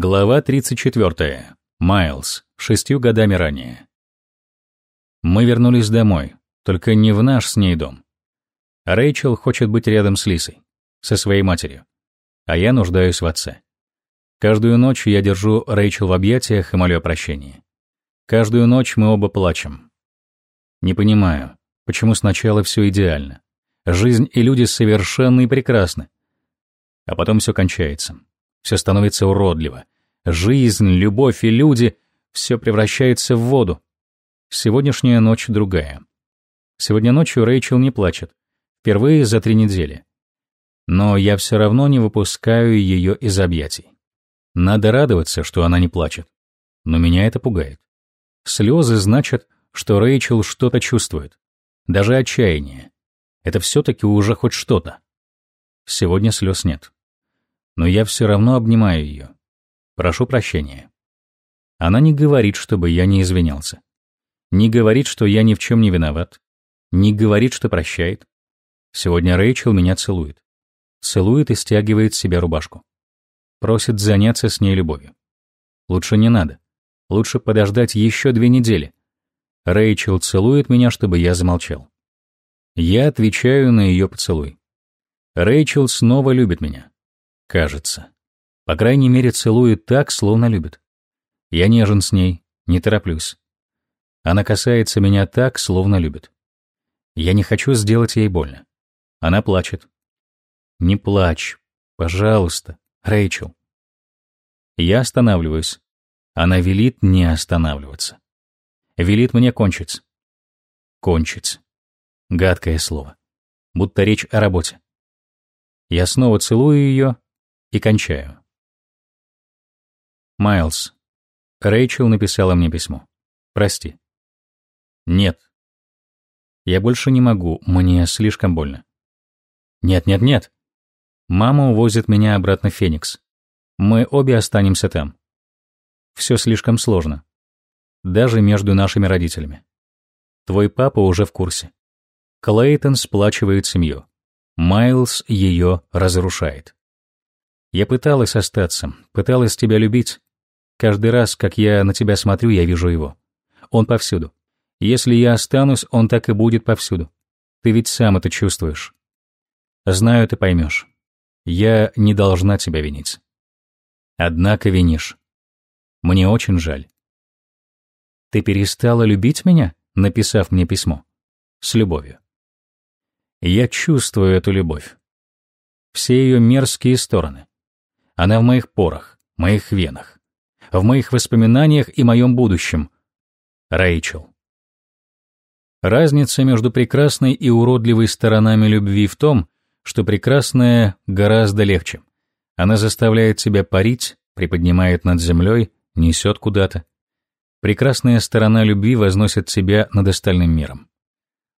Глава 34. Майлз. Шестью годами ранее. Мы вернулись домой, только не в наш с ней дом. Рэйчел хочет быть рядом с Лисой, со своей матерью, а я нуждаюсь в отце. Каждую ночь я держу Рэйчел в объятиях и молю о прощении. Каждую ночь мы оба плачем. Не понимаю, почему сначала все идеально. Жизнь и люди совершенны и прекрасны. А потом все кончается. Все становится уродливо. Жизнь, любовь и люди — все превращается в воду. Сегодняшняя ночь другая. Сегодня ночью Рэйчел не плачет. Впервые за три недели. Но я все равно не выпускаю ее из объятий. Надо радоваться, что она не плачет. Но меня это пугает. Слезы значат, что Рэйчел что-то чувствует. Даже отчаяние. Это все-таки уже хоть что-то. Сегодня слез нет но я все равно обнимаю ее. Прошу прощения. Она не говорит, чтобы я не извинялся. Не говорит, что я ни в чем не виноват. Не говорит, что прощает. Сегодня Рэйчел меня целует. Целует и стягивает с себя рубашку. Просит заняться с ней любовью. Лучше не надо. Лучше подождать еще две недели. Рэйчел целует меня, чтобы я замолчал. Я отвечаю на ее поцелуй. Рэйчел снова любит меня. Кажется. По крайней мере, целует так, словно любит. Я нежен с ней, не тороплюсь. Она касается меня так, словно любит. Я не хочу сделать ей больно. Она плачет. Не плачь, пожалуйста, Рэйчел. Я останавливаюсь. Она велит не останавливаться. Велит мне кончить. Кончить. Гадкое слово. Будто речь о работе. Я снова целую ее, и кончаю. Майлз. Рэйчел написала мне письмо. Прости. Нет. Я больше не могу, мне слишком больно. Нет, нет, нет. Мама увозит меня обратно в Феникс. Мы обе останемся там. Все слишком сложно. Даже между нашими родителями. Твой папа уже в курсе. Клейтон сплачивает семью. Майлз ее разрушает. Я пыталась остаться, пыталась тебя любить. Каждый раз, как я на тебя смотрю, я вижу его. Он повсюду. Если я останусь, он так и будет повсюду. Ты ведь сам это чувствуешь. Знаю, ты поймешь. Я не должна тебя винить. Однако винишь. Мне очень жаль. Ты перестала любить меня, написав мне письмо? С любовью. Я чувствую эту любовь. Все ее мерзкие стороны. Она в моих порах, моих венах, в моих воспоминаниях и моем будущем. Рэйчел. Разница между прекрасной и уродливой сторонами любви в том, что прекрасная гораздо легче. Она заставляет тебя парить, приподнимает над землей, несет куда-то. Прекрасная сторона любви возносит тебя над остальным миром.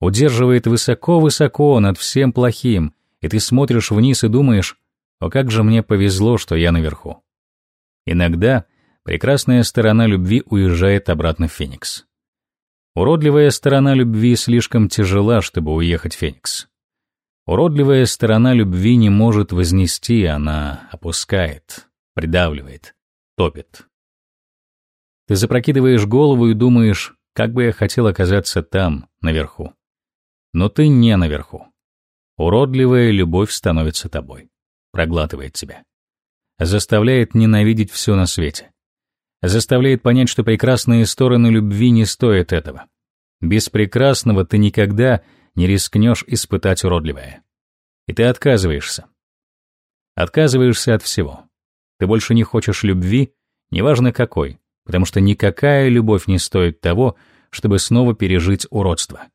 Удерживает высоко-высоко над всем плохим, и ты смотришь вниз и думаешь, о, как же мне повезло, что я наверху. Иногда прекрасная сторона любви уезжает обратно в Феникс. Уродливая сторона любви слишком тяжела, чтобы уехать в Феникс. Уродливая сторона любви не может вознести, она опускает, придавливает, топит. Ты запрокидываешь голову и думаешь, как бы я хотел оказаться там, наверху. Но ты не наверху. Уродливая любовь становится тобой проглатывает тебя. Заставляет ненавидеть все на свете. Заставляет понять, что прекрасные стороны любви не стоят этого. Без прекрасного ты никогда не рискнешь испытать уродливое. И ты отказываешься. Отказываешься от всего. Ты больше не хочешь любви, неважно какой, потому что никакая любовь не стоит того, чтобы снова пережить уродство.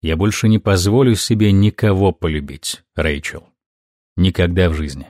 Я больше не позволю себе никого полюбить, Рэйчел. Никогда в жизни.